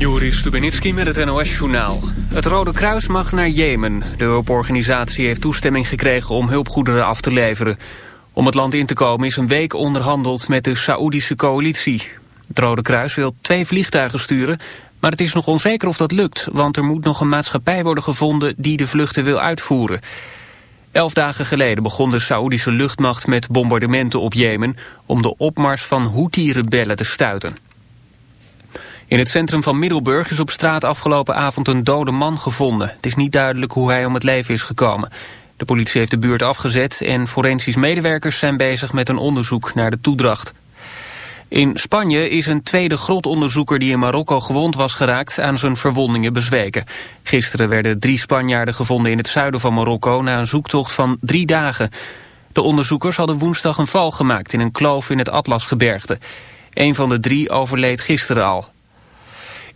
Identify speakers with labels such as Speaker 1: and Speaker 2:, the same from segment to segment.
Speaker 1: Joris Stubenitski met het NOS-journaal. Het Rode Kruis mag naar Jemen. De hulporganisatie heeft toestemming gekregen om hulpgoederen af te leveren. Om het land in te komen is een week onderhandeld met de Saoedische coalitie. Het Rode Kruis wil twee vliegtuigen sturen, maar het is nog onzeker of dat lukt... want er moet nog een maatschappij worden gevonden die de vluchten wil uitvoeren. Elf dagen geleden begon de Saoedische luchtmacht met bombardementen op Jemen... om de opmars van Houthi-rebellen te stuiten. In het centrum van Middelburg is op straat afgelopen avond een dode man gevonden. Het is niet duidelijk hoe hij om het leven is gekomen. De politie heeft de buurt afgezet en forensisch medewerkers zijn bezig met een onderzoek naar de toedracht. In Spanje is een tweede grotonderzoeker die in Marokko gewond was geraakt aan zijn verwondingen bezweken. Gisteren werden drie Spanjaarden gevonden in het zuiden van Marokko na een zoektocht van drie dagen. De onderzoekers hadden woensdag een val gemaakt in een kloof in het Atlasgebergte. Een van de drie overleed gisteren al.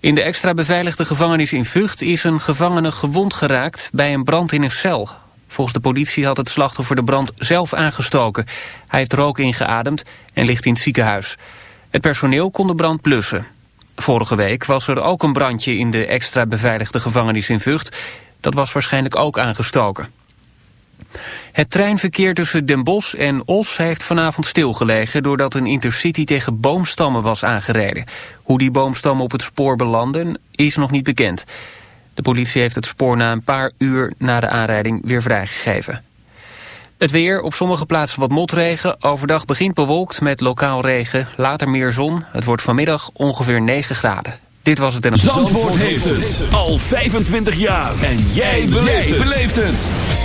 Speaker 1: In de extra beveiligde gevangenis in Vught is een gevangene gewond geraakt bij een brand in een cel. Volgens de politie had het slachtoffer de brand zelf aangestoken. Hij heeft rook ingeademd en ligt in het ziekenhuis. Het personeel kon de brand blussen. Vorige week was er ook een brandje in de extra beveiligde gevangenis in Vught. Dat was waarschijnlijk ook aangestoken. Het treinverkeer tussen Den Bosch en Os heeft vanavond stilgelegen... doordat een intercity tegen boomstammen was aangereden. Hoe die boomstammen op het spoor belanden is nog niet bekend. De politie heeft het spoor na een paar uur na de aanrijding weer vrijgegeven. Het weer, op sommige plaatsen wat motregen. Overdag begint bewolkt met lokaal regen, later meer zon. Het wordt vanmiddag ongeveer 9 graden. Dit was het en...
Speaker 2: Zandvoort, Zandvoort heeft het al 25 jaar. En jij beleeft het.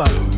Speaker 3: Cuba.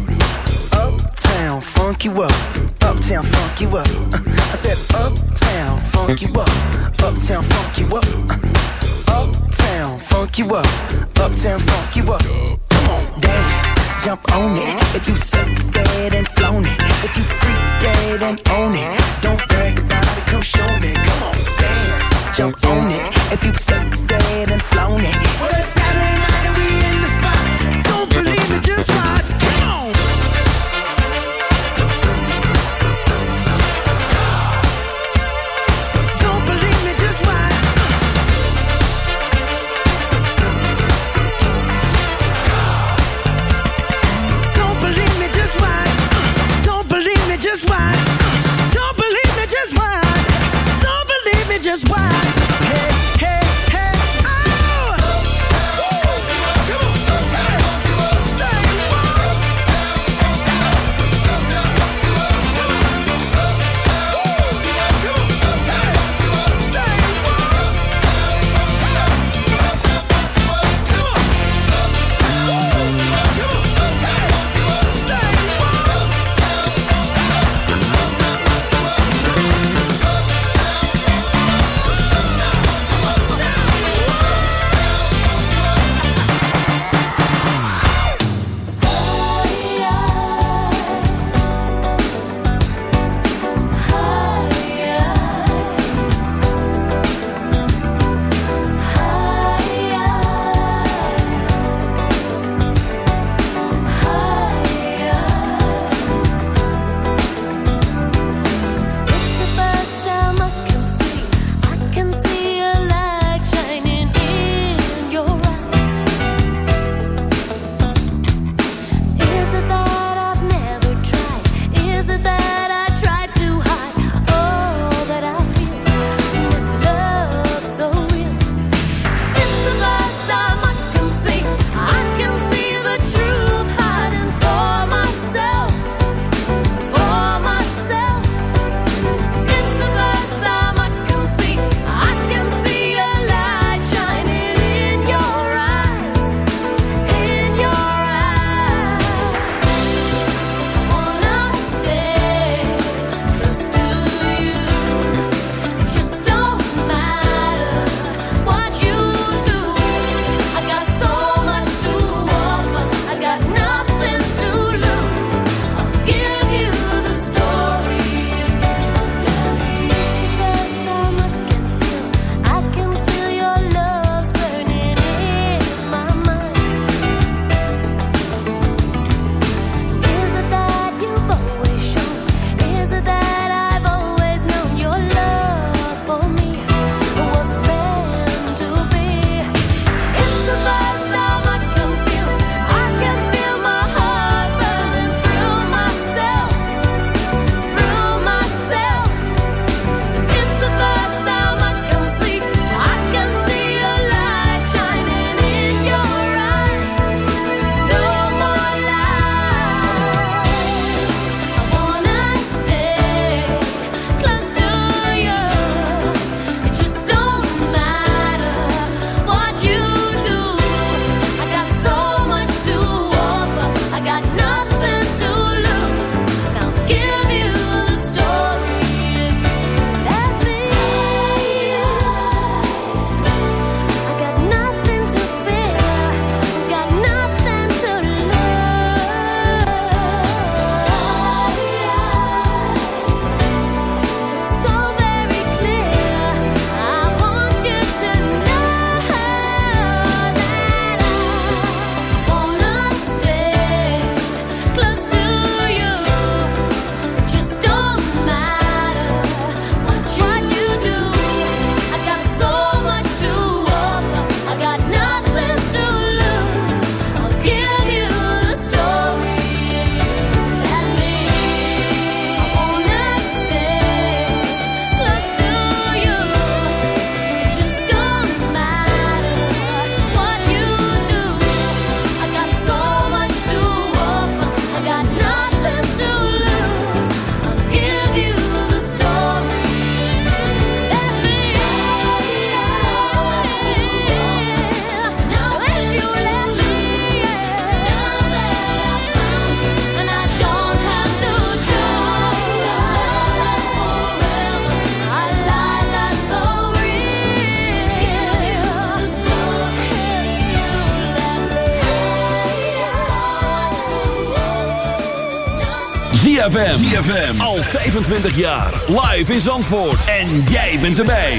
Speaker 4: ZFM. Al 25 jaar. Live in Zandvoort. En jij bent erbij.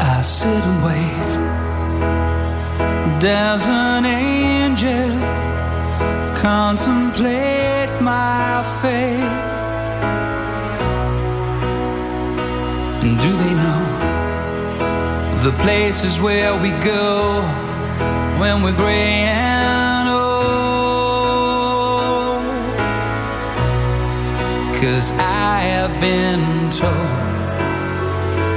Speaker 2: I sit and wait. There's an angel. Contemplate my fate. And do they know the places where we go when we're gray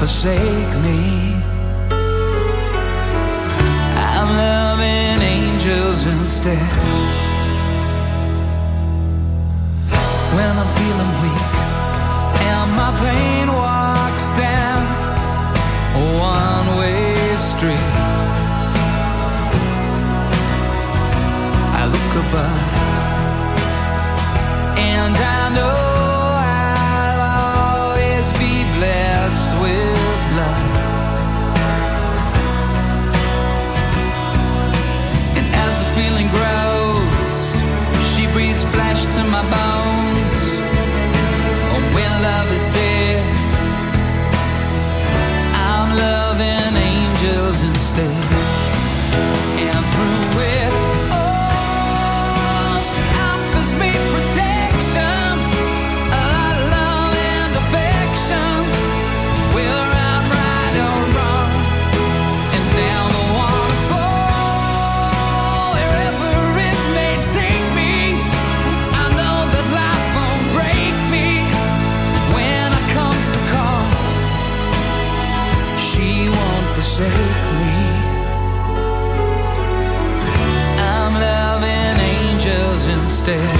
Speaker 2: forsake me.
Speaker 4: usted.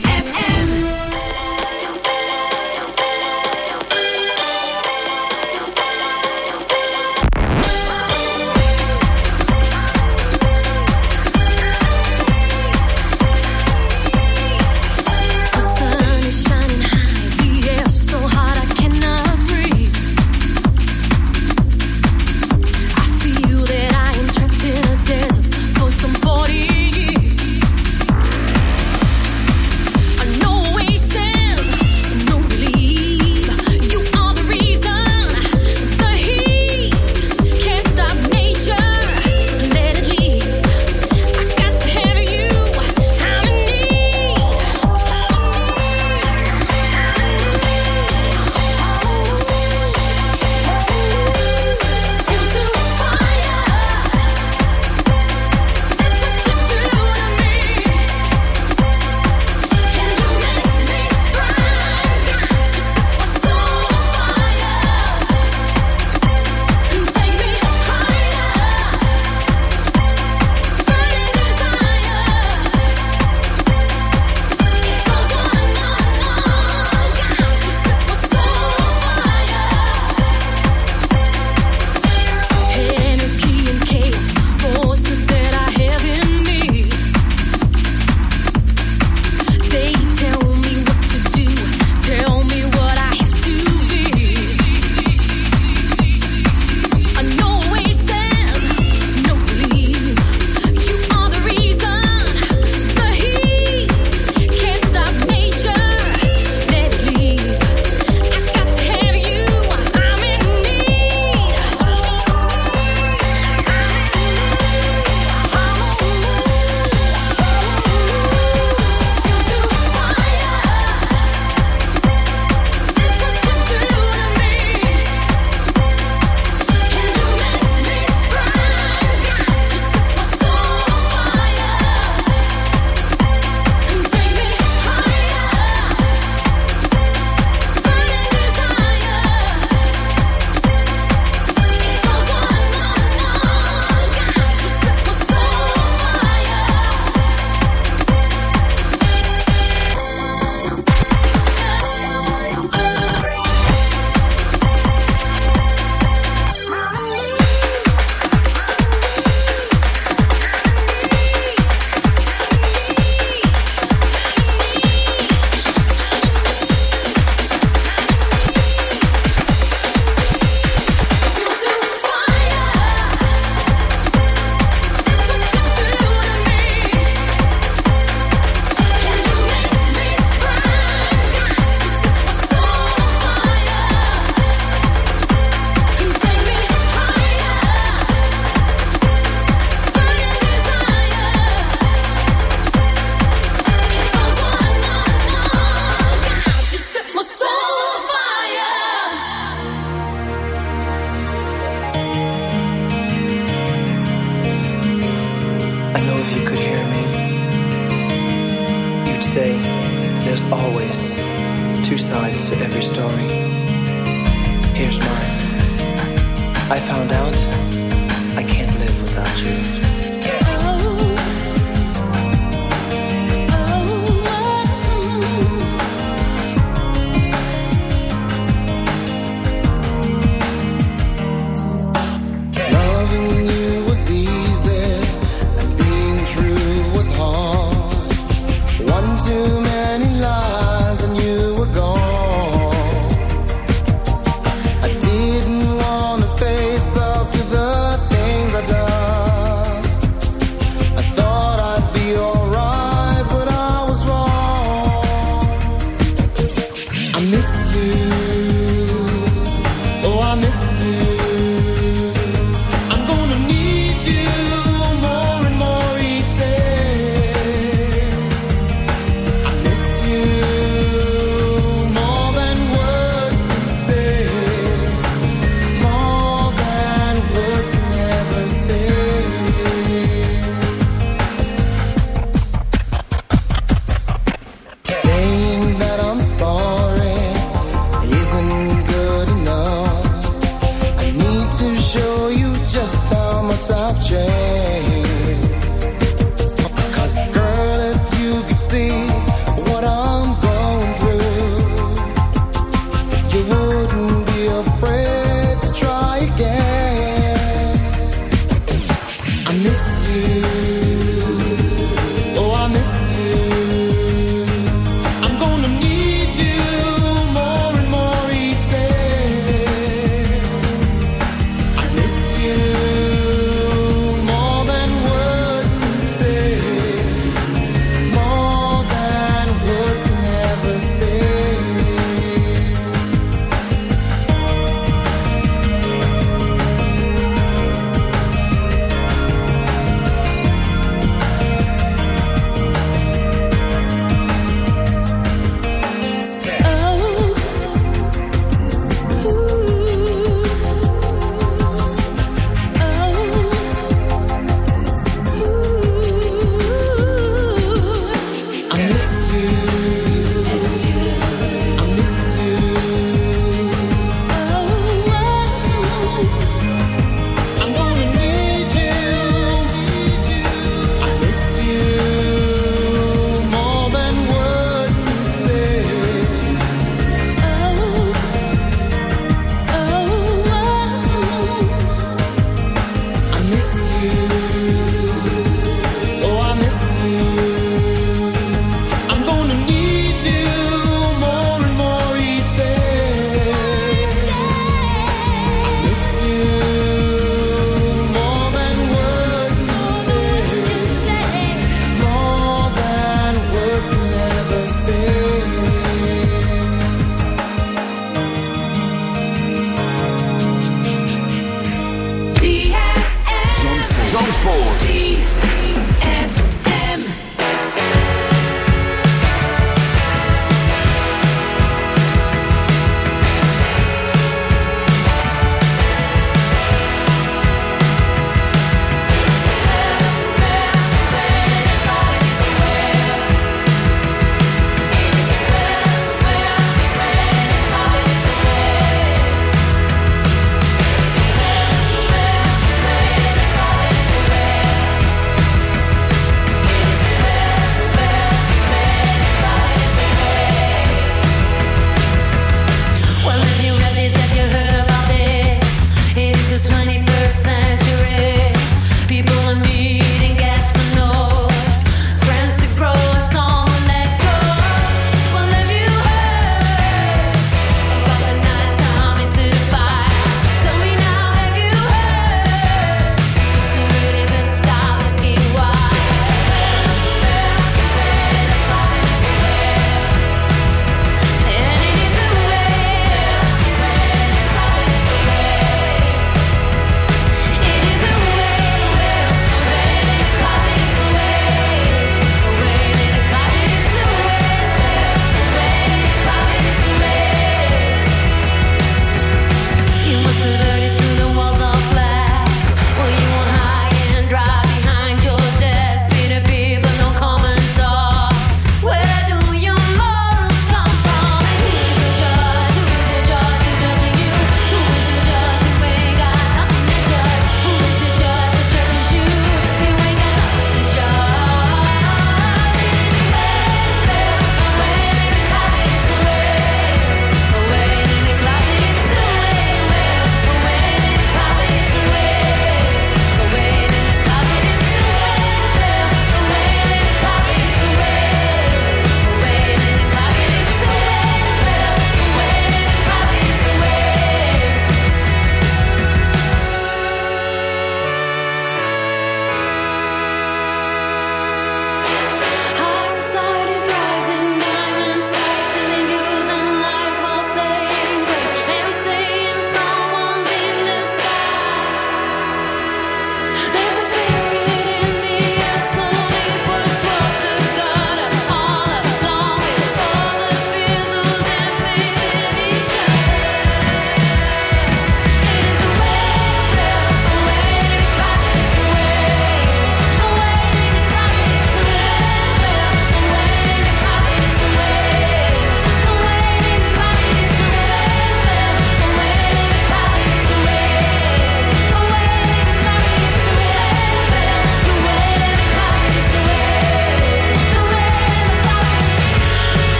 Speaker 5: you.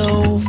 Speaker 6: so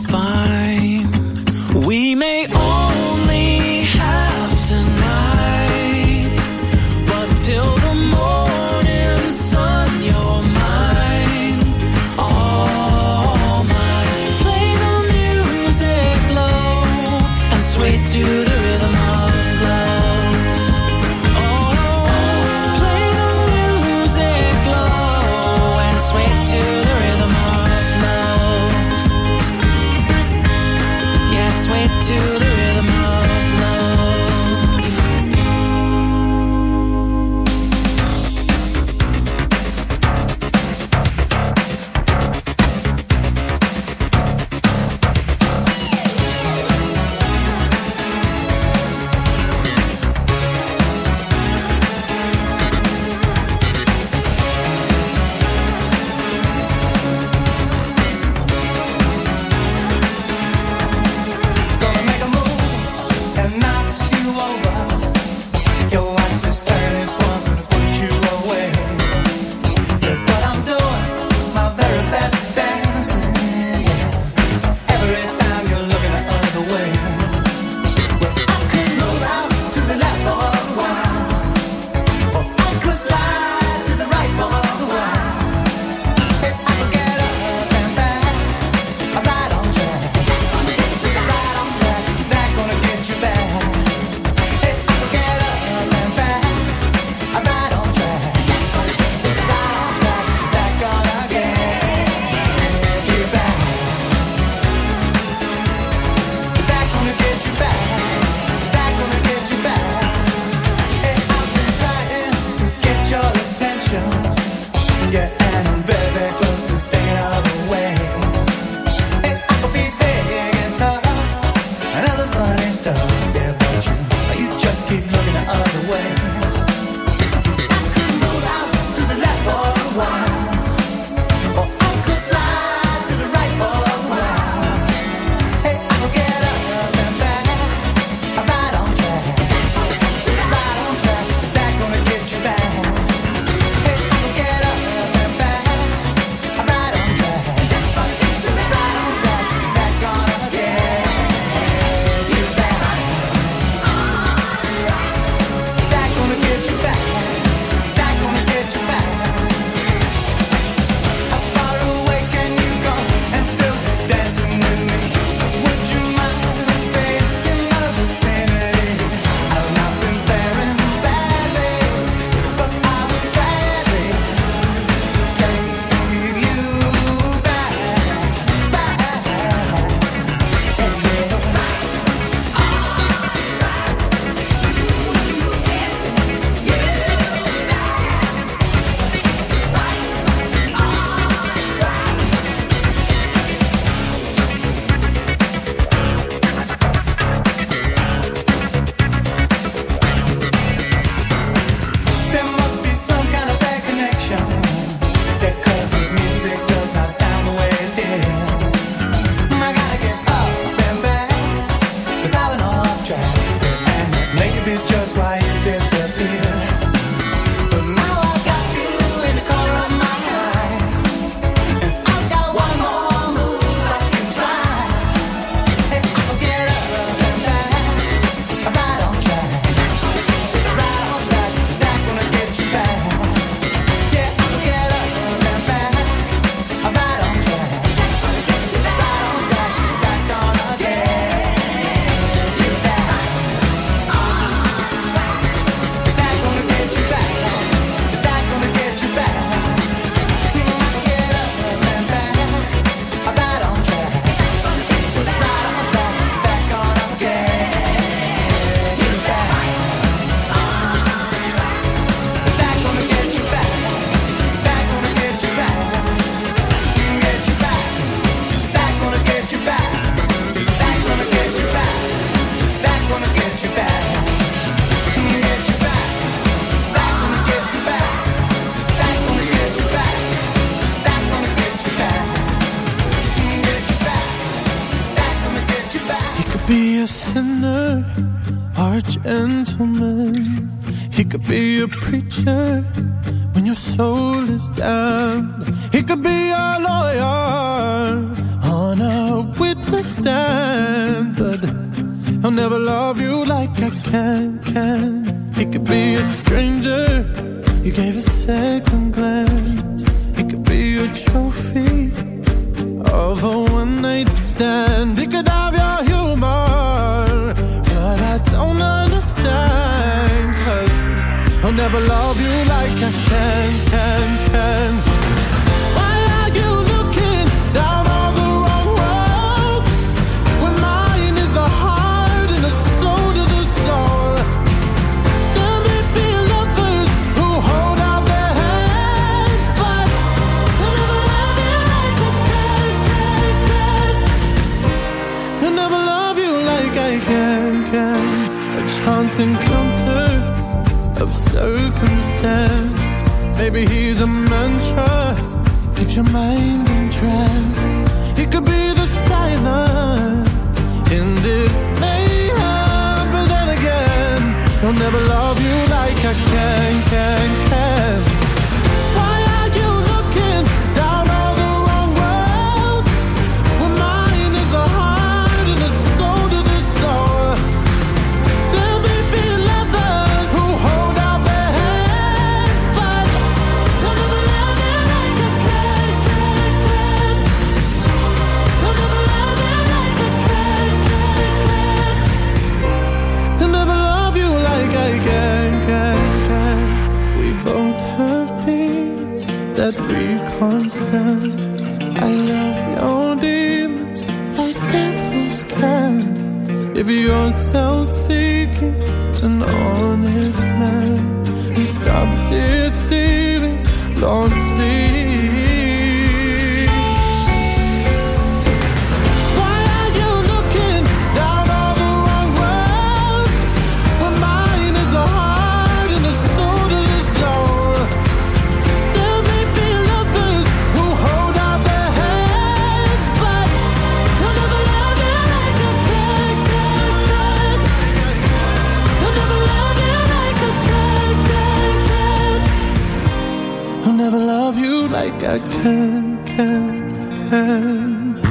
Speaker 6: pen, pen.